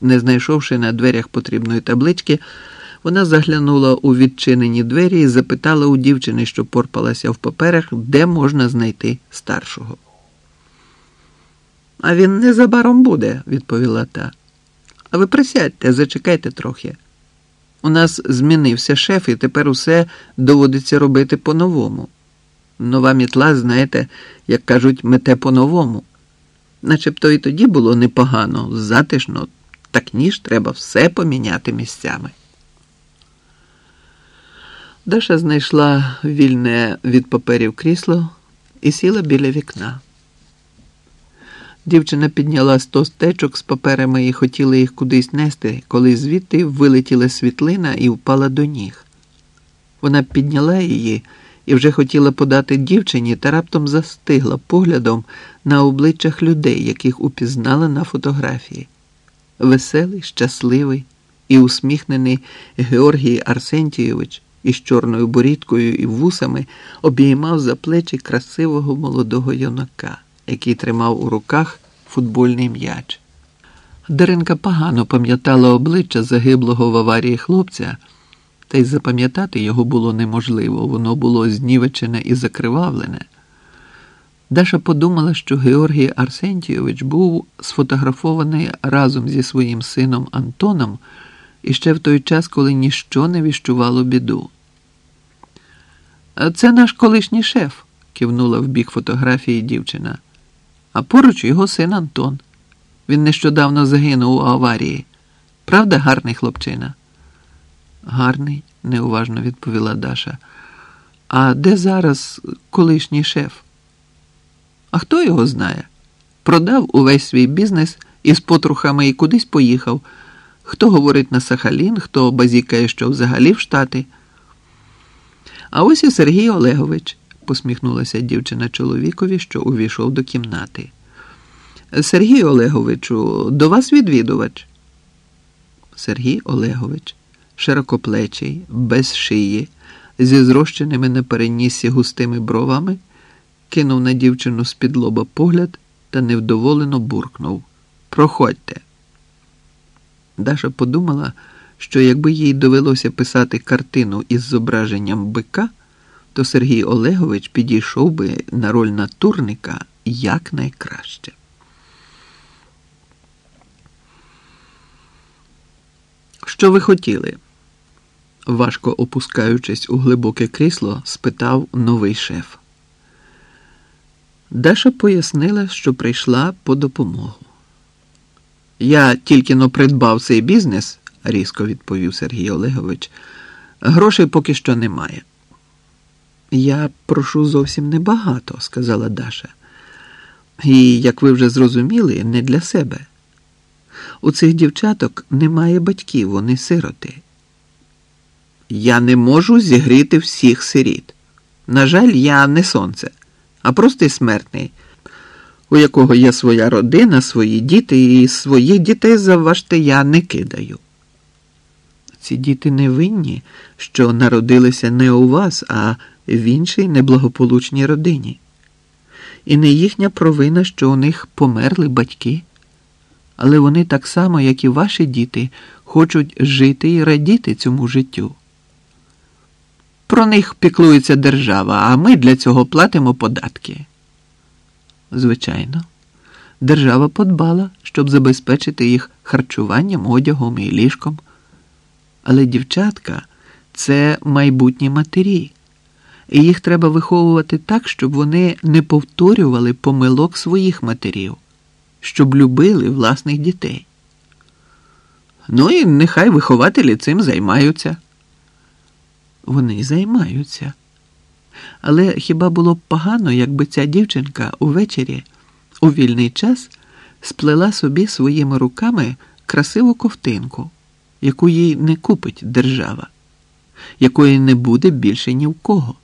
Не знайшовши на дверях потрібної таблички, вона заглянула у відчинені двері і запитала у дівчини, що порпалася в паперах, де можна знайти старшого. А він незабаром буде, відповіла та. А ви присядьте, зачекайте трохи. У нас змінився шеф, і тепер усе доводиться робити по-новому. Нова мітла, знаєте, як кажуть, мете по-новому. Начебто і тоді було непогано, затишно, так ніж треба все поміняти місцями. Даша знайшла вільне від паперів крісло і сіла біля вікна. Дівчина підняла сто стечок з паперами і хотіла їх кудись нести, коли звідти вилетіла світлина і впала до ніг. Вона підняла її і вже хотіла подати дівчині та раптом застигла поглядом на обличчях людей, яких упізнала на фотографії. Веселий, щасливий і усміхнений Георгій Арсентійович із чорною борідкою і вусами обіймав за плечі красивого молодого юнака, який тримав у руках футбольний м'яч. Даринка погано пам'ятала обличчя загиблого в аварії хлопця, та й запам'ятати його було неможливо, воно було знівечене і закривавлене. Даша подумала, що Георгій Арсентійович був сфотографований разом зі своїм сином Антоном іще в той час, коли ніщо не віщувало біду. Це наш колишній шеф, кивнула в бік фотографії дівчина, а поруч його син Антон. Він нещодавно загинув у аварії. Правда, гарний хлопчина? Гарний, неуважно відповіла Даша. А де зараз колишній шеф? А хто його знає? Продав увесь свій бізнес із потрухами і кудись поїхав. Хто говорить на Сахалін, хто базікає, що взагалі в Штати. А ось і Сергій Олегович, посміхнулася дівчина чоловікові, що увійшов до кімнати. Сергій Олеговичу, до вас відвідувач. Сергій Олегович, широкоплечий, без шиї, зі зрощеними на перенісі густими бровами, кинув на дівчину з-під лоба погляд та невдоволено буркнув. Проходьте. Даша подумала, що якби їй довелося писати картину із зображенням бика, то Сергій Олегович підійшов би на роль натурника якнайкраще. Що ви хотіли? важко опускаючись у глибоке крісло, спитав новий шеф. Даша пояснила, що прийшла по допомогу. Я тільки но придбав цей бізнес, різко відповів Сергій Олегович. Грошей поки що немає. Я прошу зовсім небагато, сказала Даша. І, як ви вже зрозуміли, не для себе. У цих дівчаток немає батьків, вони сироти. Я не можу зігріти всіх сиріт. На жаль, я не сонце, а простий смертний, у якого є своя родина, свої діти, і своїх дітей заважте я не кидаю. Ці діти не винні, що народилися не у вас, а в іншій неблагополучній родині. І не їхня провина, що у них померли батьки. Але вони так само, як і ваші діти, хочуть жити і радіти цьому життю. Про них піклується держава, а ми для цього платимо податки. Звичайно, держава подбала, щоб забезпечити їх харчуванням, одягом і ліжком. Але дівчатка це майбутні матері, і їх треба виховувати так, щоб вони не повторювали помилок своїх матерів, щоб любили власних дітей. Ну і нехай вихователі цим займаються. Вони займаються. Але хіба було б погано, якби ця дівчинка увечері у вільний час сплела собі своїми руками красиву ковтинку, яку їй не купить держава, якої не буде більше ні в кого?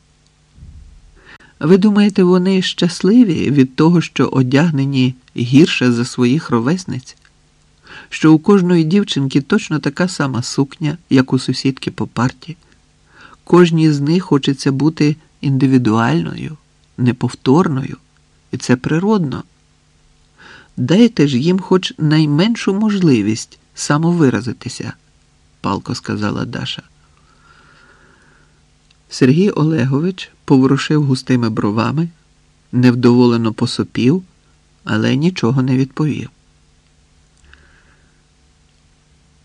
Ви думаєте, вони щасливі від того, що одягнені гірше за своїх ровесниць? Що у кожної дівчинки точно така сама сукня, як у сусідки по парті? Кожній з них хочеться бути індивідуальною, неповторною, і це природно. Дайте ж їм хоч найменшу можливість самовиразитися, палко сказала Даша. Сергій Олегович поворушив густими бровами, невдоволено посопів, але нічого не відповів.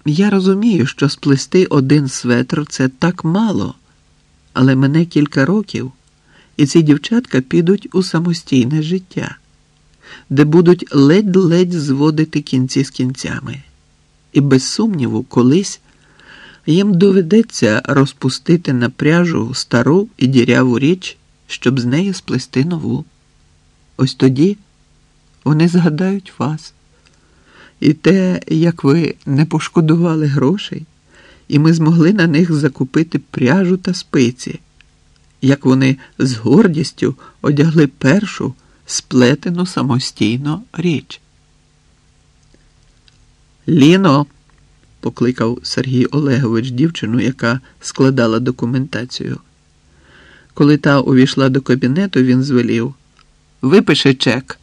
Я розумію, що сплести один светр це так мало, але мене кілька років, і ці дівчатка підуть у самостійне життя, де будуть ледь-ледь зводити кінці з кінцями. І без сумніву, колись їм доведеться розпустити на пряжу стару і діряву річ, щоб з неї сплести нову. Ось тоді вони згадають вас. І те, як ви не пошкодували грошей, і ми змогли на них закупити пряжу та спиці, як вони з гордістю одягли першу сплетену самостійно річ. Ліно, покликав Сергій Олегович дівчину, яка складала документацію. Коли та увійшла до кабінету, він звелів Випиши чек.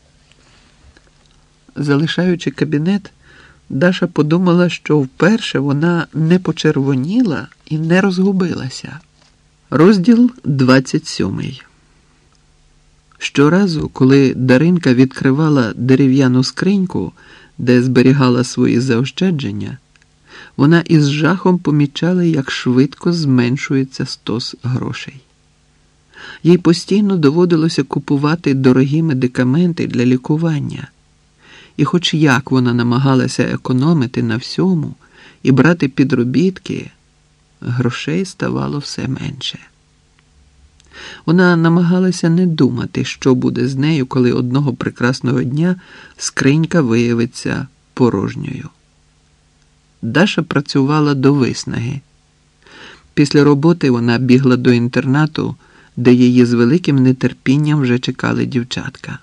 Залишаючи кабінет, Даша подумала, що вперше вона не почервоніла і не розгубилася. Розділ 27 Щоразу, коли Даринка відкривала дерев'яну скриньку, де зберігала свої заощадження, вона із жахом помічала, як швидко зменшується стос грошей. Їй постійно доводилося купувати дорогі медикаменти для лікування. І, хоч як вона намагалася економити на всьому і брати підробітки, грошей ставало все менше. Вона намагалася не думати, що буде з нею, коли одного прекрасного дня скринька виявиться порожньою. Даша працювала до виснаги. Після роботи вона бігла до інтернату, де її з великим нетерпінням вже чекали дівчатка.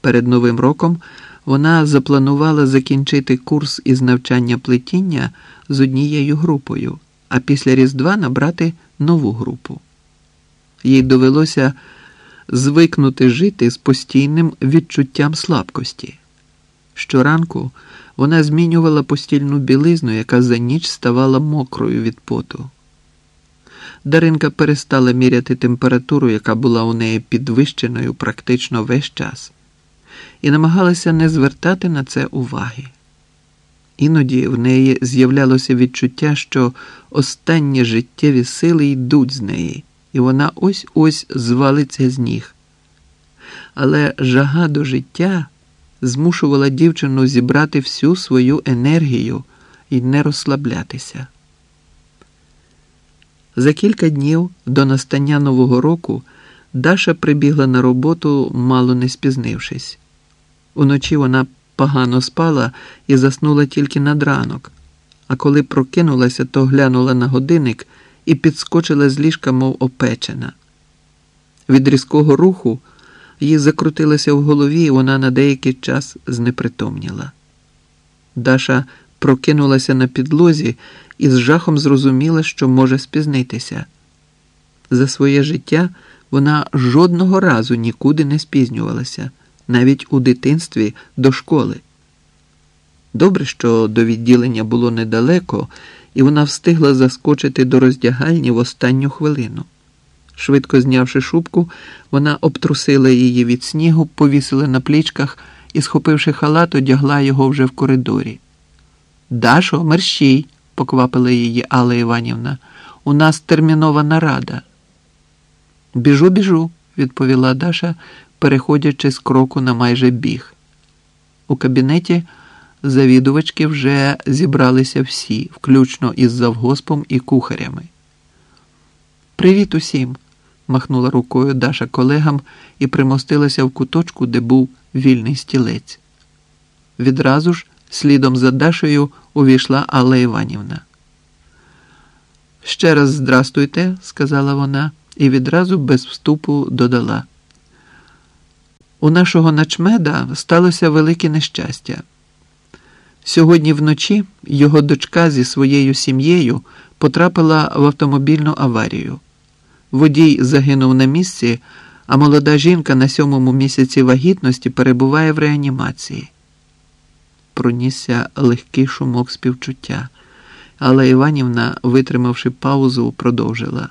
Перед Новим роком вона запланувала закінчити курс із навчання плетіння з однією групою, а після Різдва набрати нову групу. Їй довелося звикнути жити з постійним відчуттям слабкості. Щоранку вона змінювала постільну білизну, яка за ніч ставала мокрою від поту. Даринка перестала міряти температуру, яка була у неї підвищеною практично весь час і намагалася не звертати на це уваги. Іноді в неї з'являлося відчуття, що останні життєві сили йдуть з неї, і вона ось ось звалиться з ніг. Але жага до життя змушувала дівчину зібрати всю свою енергію і не розслаблятися. За кілька днів до настання Нового року Даша прибігла на роботу, мало не спізнившись. Уночі вона погано спала і заснула тільки над ранок, а коли прокинулася, то глянула на годинник і підскочила з ліжка, мов опечена. Від різкого руху їй закрутилося в голові, і вона на деякий час знепритомніла. Даша прокинулася на підлозі і з жахом зрозуміла, що може спізнитися. За своє життя вона жодного разу нікуди не спізнювалася навіть у дитинстві до школи. Добре, що до відділення було недалеко, і вона встигла заскочити до роздягальні в останню хвилину. Швидко знявши шубку, вона обтрусила її від снігу, повісила на плічках і, схопивши халат, одягла його вже в коридорі. Дашо, мерщій, поквапила її Алла Іванівна. У нас термінова нарада. Біжу, біжу, відповіла Даша, переходячи з кроку на майже біг. У кабінеті завідувачки вже зібралися всі, включно із завгоспом і кухарями. Привіт усім! махнула рукою Даша колегам і примостилася в куточку, де був вільний стілець. Відразу ж, слідом за Дашею, увійшла Алла Іванівна. Ще раз здрастуйте, сказала вона, і відразу без вступу додала. У нашого начмеда сталося велике нещастя. Сьогодні вночі його дочка зі своєю сім'єю потрапила в автомобільну аварію. Водій загинув на місці, а молода жінка на сьомому місяці вагітності перебуває в реанімації. пронісся легкий шумок співчуття, але Іванівна, витримавши паузу, продовжила.